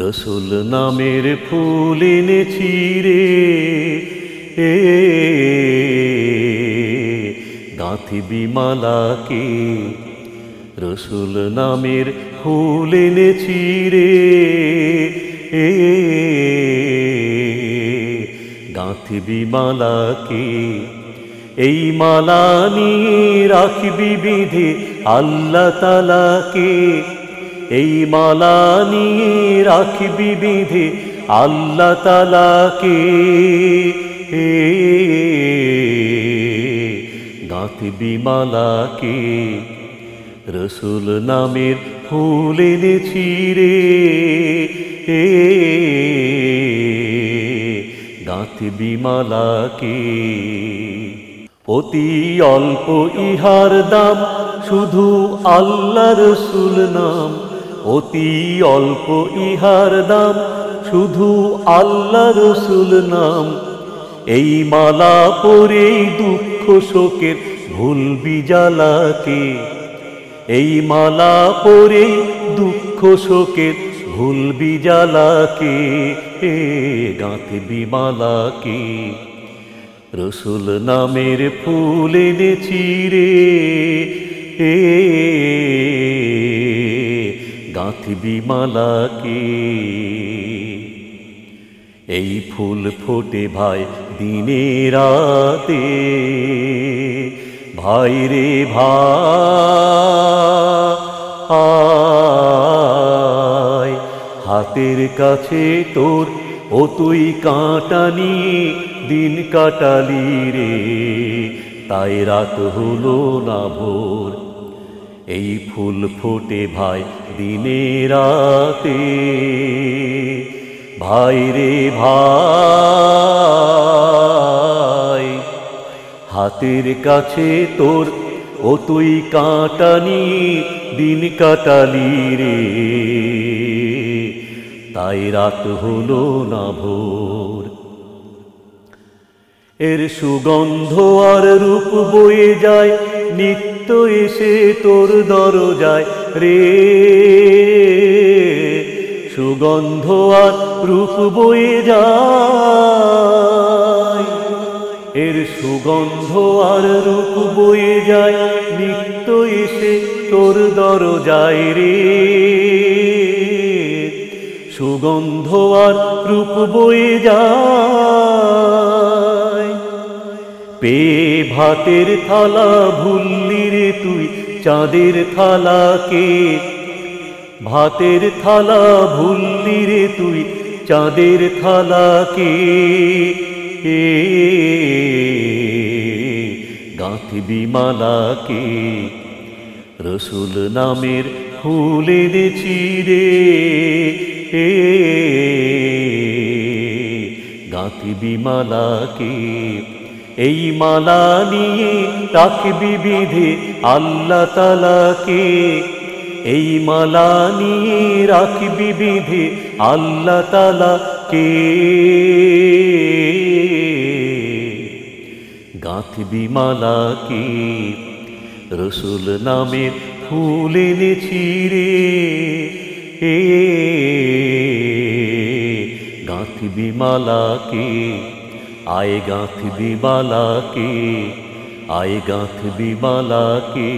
রসুল নামের ফুল এনেছি রে। এ, গাঁথিবি মালাকে রসুল নামের ফুল এনেছি রে। এ, গাঁথিবি মালাকে এই মালা নিয়ে রাখবি বিধে আল্লাহ তালাকে। এই মালা নিয়ে রাখবি বিধে, আল্লাহ তালাকে। গাঁথবি মালাকে। রসুল নামের ফুল এনেছি রে। এ, গাঁথবি মালাকে। অতি অল্প ইহার দাম, শুধু আল্লাহ রসুল নাম। অতি অল্প ইহার দাম, শুধু আল্লাহ রসুল নাম। এই মালা পরেই দুঃখ শোকের ভুলবি জ্বালাকে এই মালা পরেই দুঃখ শোকের ভুলবি জ্বালাকে এ গাঁথবি মালাকে। রসুল নামের ফুল এনেছি রে গাঁথবি মালাকে এই ফুল ফোটে ভাই দিনে রাতে। ভাই রে ভাই, হাতের কাছে তোর ও তুই কাঁটা নিয়ে দিন কাটালি রে। তাই রাত হলো না ভোর। এই ফুল ফোটে ভাই দিনে রাতে। ভাই রে ভাই, হাতের কাছে তোর ও তুই কাঁটানি দিন কাটালি রে। তাই রাত হলো না ভোর। এর সুগন্ধ আর রূপ বয়ে যায় নিত্য এসে তোর দরজায় রে। সুগন্ধ আর রূপ বয়ে যায়। এর সুগন্ধ আর রূপ বয়ে যায়, নিত্য এসে তোর দরজায় রে। সুগন্ধ আর রূপ বয়ে যায়। পে ভাতের থালা ভুললি রে তুই, চাঁদের থালাকে। ভাতের থালা ভুললি রে তুই, চাঁদের থালাকে। এ গাঁথবি মালাকে, রসুল নামের ফুল এনেছি রে। এ গাঁথবি মালাকে এই মালা নিয়ে রাখবি বিধে আল্লাহ তালাকে। এই মালা নিয়ে রাখবি বিধে আল্লাহ তালাকে। গাঁথবি মালাকে, রসুল নামের ফুল এনেছি রে। এ গাঁথবি মালাকে আয় গাঁথবি মালাকে আয় গাঁথবি মালাকে